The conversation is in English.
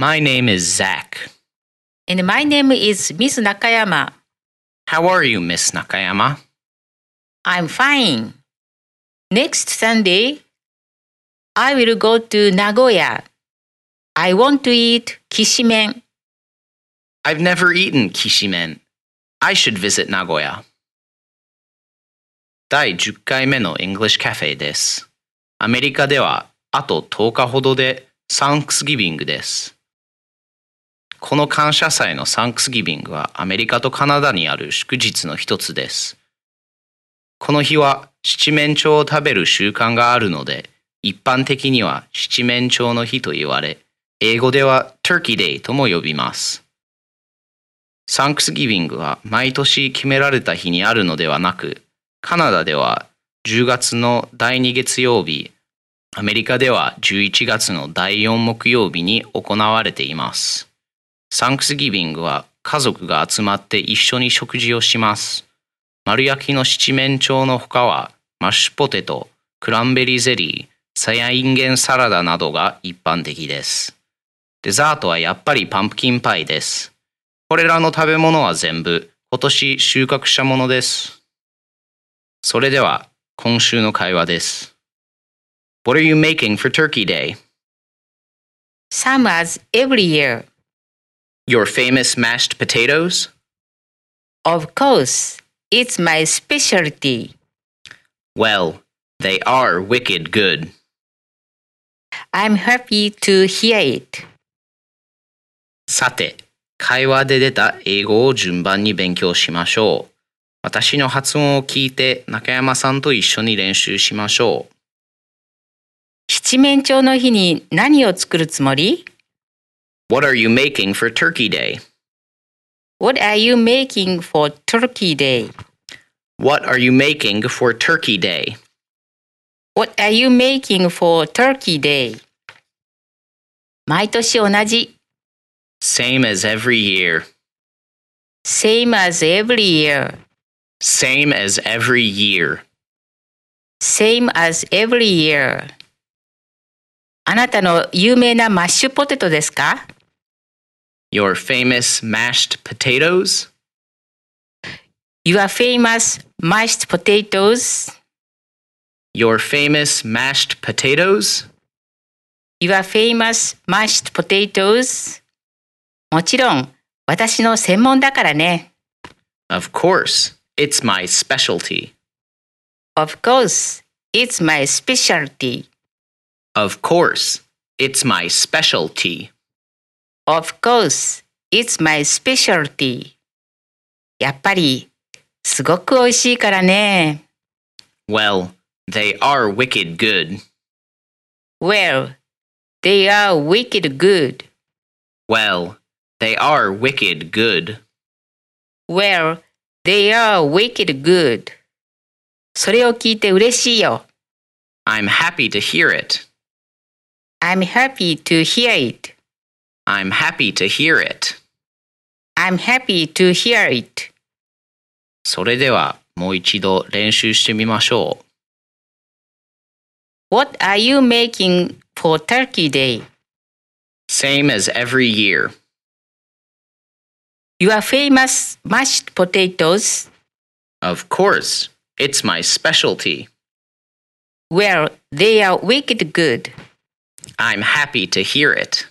My name is Zach. And my name is Miss Nakayama. How are you, Miss Nakayama? I'm fine. Next Sunday, I will go to Nagoya. I want to eat kishimen. I've never eaten kishimen. I should visit Nagoya. 第10回目の English Cafe です。アメリカではあと10日ほどでサンクスギビングです。この感謝祭のサンクスギビングはアメリカとカナダにある祝日の一つです。この日は七面鳥を食べる習慣があるので、一般的には七面鳥の日と言われ、英語では Turkey Day とも呼びます。サンクスギビングは毎年決められた日にあるのではなく、カナダでは10月の第2月曜日、アメリカでは11月の第4木曜日に行われています。サンクスギビングは家族が集まって一緒に食事をします。丸焼きの七面鳥の他は、マッシュポテト、クランベリーゼリー、さやいんげんサラダなどが一般的です。デザートはやっぱりパンプキンパイです。これらの食べ物は全部今年収穫したものです。それでは今週の会話です。What are you making for Turkey Day? Same as every year. Your famous mashed potatoes? Of course, it's my specialty. Well, they are wicked good. I'm happy to hear it. さて、会話で出た英語を順番に勉強しましょう。私の発音を聞いて中山さんと一緒に練習しましょう。七面鳥の日に何を作るつもり What are you making for Turkey Day? ?What are you making for Turkey Day? What are you making for Turkey Day? What are you making for Turkey Day? 毎年同じ。 Same as every year. Same as every year. Same as every year. Same as every year. あなたの有名なマッシュポテトですか Your famous mashed potatoes? ?Your famous mashed potatoes? Your famous mashed potatoes? Your famous mashed potatoes? もちろん、私の専門だからね。 Of course, it's my specialty. Of course, it's my specialty. Of course, it's my specialty. Of course, it's my specialty. やっぱり、すごく美味しいからね。 Well, they are wicked good. Well, they are wicked good. Well, they are wicked good. Well, they are wicked good. それを聞いて嬉しいよ。 I'm happy to hear it. I'm happy to hear it. I'm happy to hear it. I'm happy to hear it. それではもう一度練習してみましょう。 What are you making for Turkey Day? Same as every year. Your famous mashed potatoes? Of course, it's my specialty. Well, they are wicked good. I'm happy to hear it.